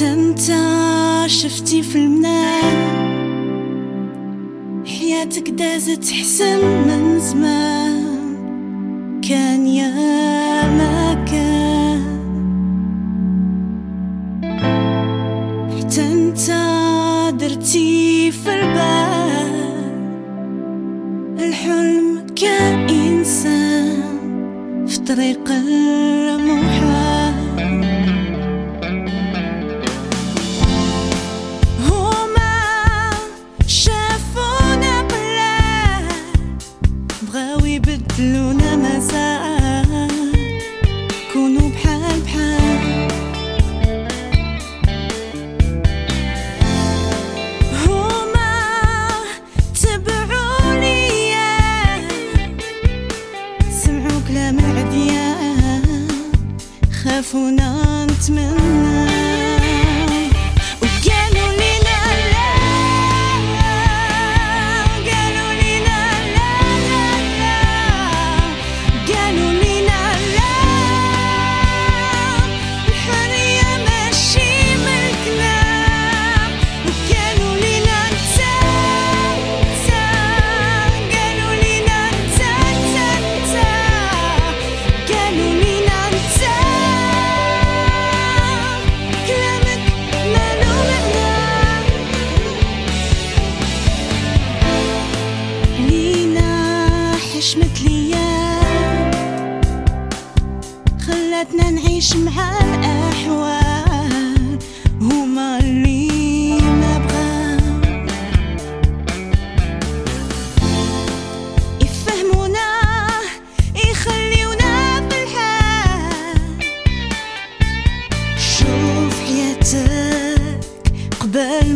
حتى أنت شفتي في المنام حياتك دازت حسن من زمان. كان يا ما كان. حتى أنت درتي في البال. الحلم كإنسان في طريق المحال. كونوا بحال بحال هما سمعوا كلام العديان نتمنى. تعيش مثليا. خلتنا نعيش مع الأحوال. هما اللي نبغى. يفهمونا يخليونا الحال، شوف حياتك قبل